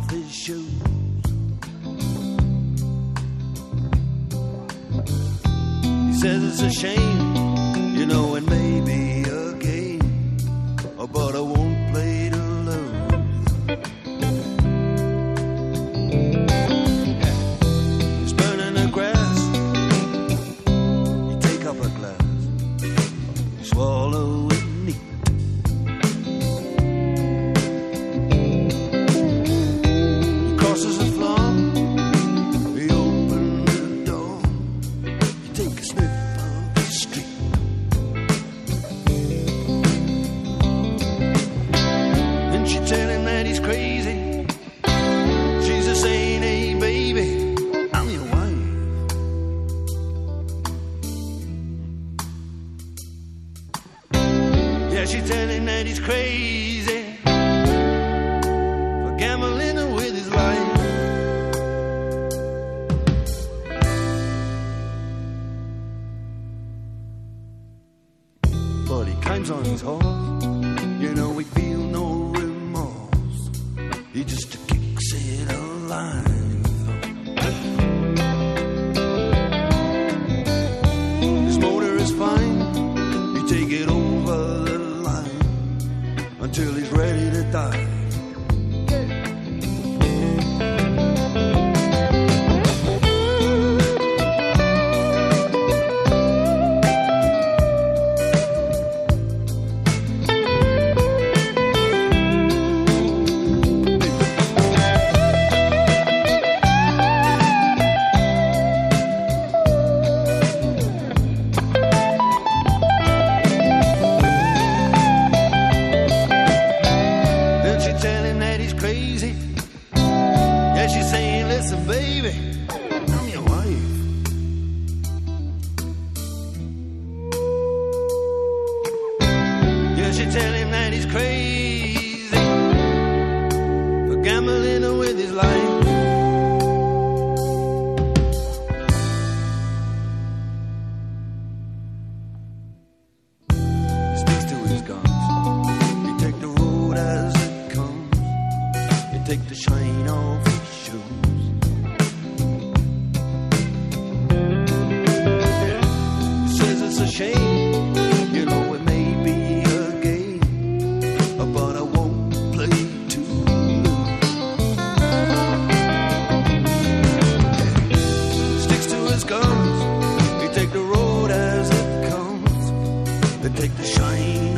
off his shoes. He says it's a shame, you know, it may be a game, but I won't play to lose. He's burning the grass. You take up a glass, you swallow Yeah, she tell him that he's crazy for gambling with his life. But he climbs on his horse. Until he's ready to die. Then she tell him that he's crazy. Yeah, she's saying, listen, baby, I'm your wife. Yeah, she tell him that he's crazy for gambling The shine off his shoes. Says it's a shame, you know it may be a game, but I won't play to lose. Sticks to his guns, he take the road as it comes, they take the shine.